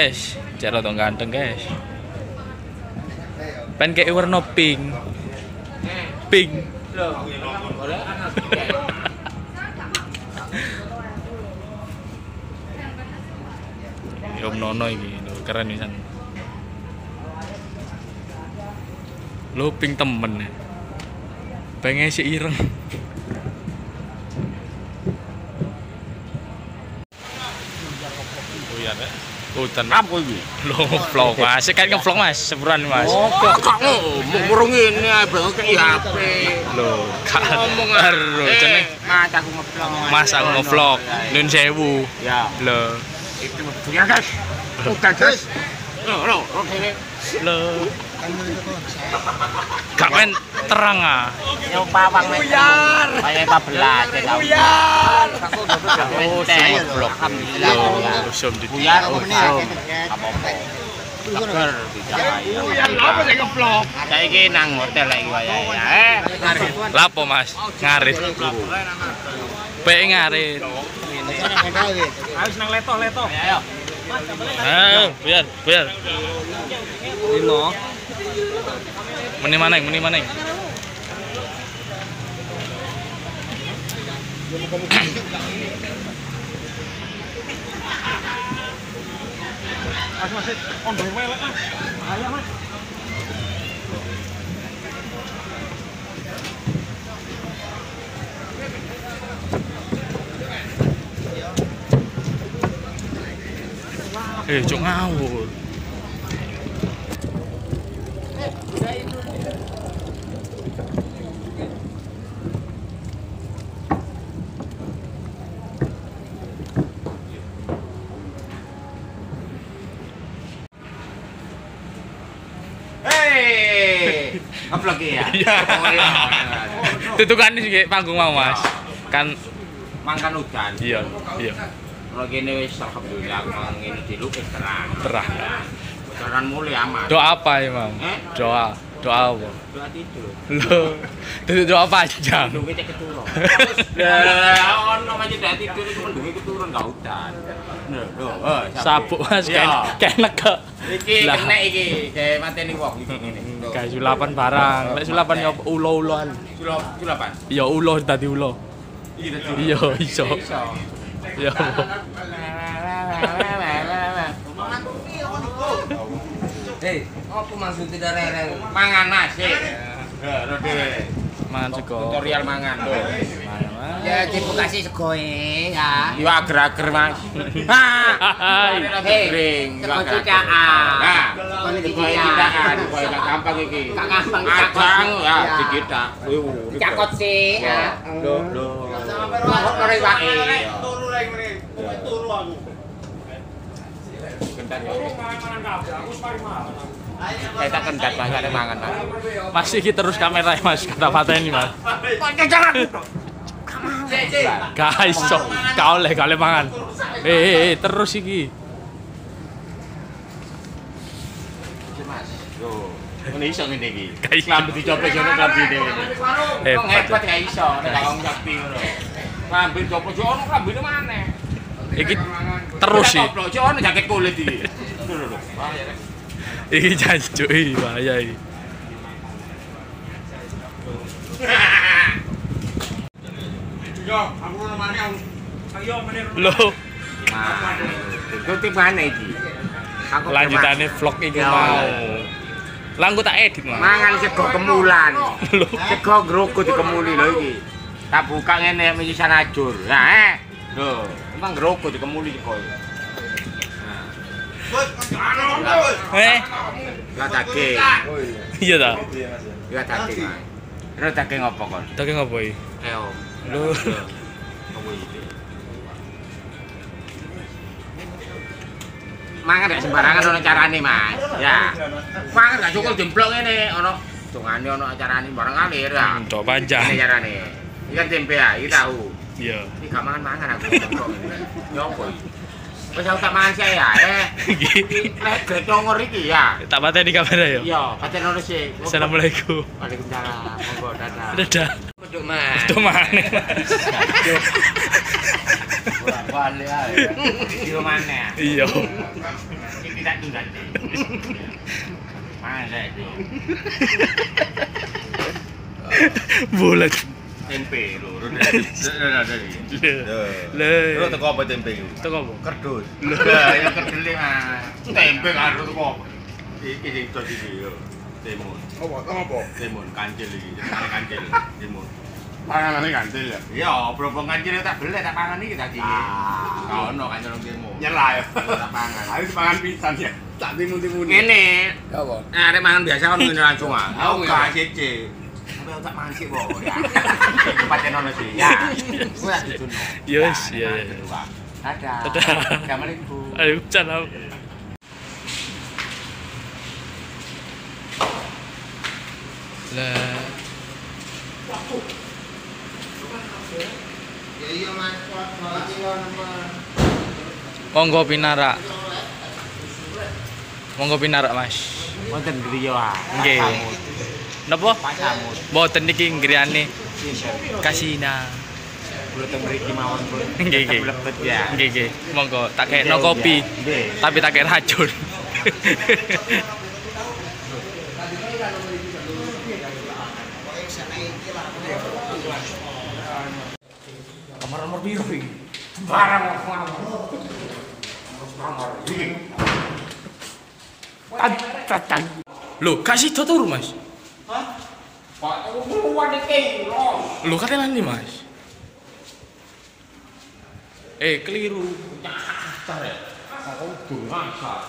guys. Cek rada ganteng guys. Pen kayak warna pink. Pink. Om Nono ini, keren pisan. Lo pink temen ya. Pengen si ireng. Hutan. Apa iki? Lo ngevlog mas, kan ngevlog mas, sebulan mas. Oh, kok kok ngomong murung ini ae bang kei HP. Lo, kan Ngomong baru Eh, jeneng Mas aku ngevlog. Mas aku ngevlog Nun sewu. Ya, Lo, itu punya guys. Udah guys. No, no, oke. lo. Gak main terang ah. Yang pawang buyar. Kayak 14 ya. Buyar. Aku udah Oh, teh. semua blok. Alhamdulillah. Buyar. usum di Buyar usum. Apa-apa. Seger. Buyar apa sih ngevlog? Saiki nang hotel lagi wayahe ya. Eh, Lapo mas, ngarit. Pe ngarit. Harus nang leto-leto. Ayo. Ah, biar, biar. Limo. Meni maning, meni maning. Mas masih on the way lah. Ayo Mas. Eh, cok ngawur. Upload ya. Iya. Itu kan sih panggung mau mas. Kan, Mangkan hujan. iya, iya. Kalau gini wis alhamdulillah kalau ngene dilukis terang. Terang mulai aman. Doa apa emang? Eh? Doa, doa apa? Doa tidur. Lo, itu doa panjang. Mendungi cek keturun. Ya, ono doa tidur itu mendungi keturun enggak hujan. Lho, lho, eh, Sabuk mas, Iya. kayak kayak ke. Iki kena iki, kayak mateni wong iki ngene. Lho. Kayak sulapan barang. Lek sulapan ya ulo-uloan. Sulap, sulapan. Ya ulo tadi ulo. Iya, betul. Iya, iso. Iso. Ya. apa? Hei, apa maksud tidak rere? Mangan nasi. Ya, rode. Mangan sego. Tutorial mangan tuh. Ya, ibu kasih segoe ya. Yo ager-ager, Mas. Ha. Kering. Sego cikaan. Nah, Sego cikaan. sego gak gampang iki. Gak gampang dicakot. Adang ya, Ya. dikitak. Wiwu. Cakot sih ya. Lho, lho. Kok ora iwake. Turu lagi mrene. Pokoke turu aku. Kentat yo. Mangan kabeh, aku wis mari mangan. Saya tak kentat Mas, ada mangan, Mas. Mas iki terus kamera Mas, kata pateni Mas. Kok jangan. Guys, kau oleh kau oleh mangan. Eh, eh, eh, terus iki. Mas. Yo. Ngene iso ngene iki. Lambe dicopet jono klambine ngene. Hebat. Hebat gak iso nek gak wong sakti ngono. Lambe copot yo ono klambine maneh. Iki terus sih. Goblok, ono jaket kulit iki. Iki jancuk iki bahaya iki. Yo, aku ora mari aku. Ayo menir. Loh, Nah, itu tim mana iki? Aku lanjutannya vlog iki Ya. mau. Lang tak edit, Mas. mangan sego kemulan. Loh. Sego groko dikemuli lho iki. Tak buka ngene mesti sanajur. Nah, eh. Lho, emang groko dikemuli sego. Eh, Ya daging. iya ta. Ya daging. Terus daging apa kon? Daging apa iki? Eo. Loh. Apa iki? Mangan gak sembarangan ono carane, Mas. Ya. Mangan gak cukup jemplok ngene, ono dongane ono carane bareng alir ya. Cok Ini panjang. carane. Iki kan tempe ya, iki tahu. Iya. Iki gak mangan-mangan aku. Apa iki? Wis aku tak mangan sih ya, eh. Iki. Nek ya. Tak pateni kamera ya. Iya, paten ono sih. Assalamualaikum. Waalaikumsalam. Monggo dadah. Dadah. Mana? Balik ae. Di mana? Iya. Ini. Mana itu? Bulat. Tempe lho. Le. Lu teko apa tempe iku? Itu apa? Kerdus. Lah, ya kedele ah. Tempe karo kok. Iki sing tos iki yo. Timun. Apa? Apa? Timun kancil iki. Jenenge kancil. Timun. Panganane gantil ya. Ya, berhubung kancil tak beli tak pangan iki tadi. Kau ono kancil timun. Nyerah ya. Tak pangan. Harus pangan pisan ya. Tak timun-timun. Ngene, Apa? Nah, ada mangan biasa kan ngene langsung ah. Aku gak cece. Bo. Ya. Pancen ono sih. Ya. Ya, ya, ya. Dadah. Dadah. Assalamualaikum. Ayo salam. Lah. Monggo pinarak. Monggo pinarak, Mas. Wonten griya. Nggih. Napa? Mboten niki ngriyane kasina. Mriki mawon. Nggih, nggih. Lebet ya. Nggih, nggih. Monggo tak kekno kopi. Nggih. Tapi tak kek racun. Kamar nomor biru iki. Barang Kamar iki. Tatan. Loh, kasih turu, Mas. Loh, katanya nanti, Mas. Eh, keliru. Aku udah ngasar.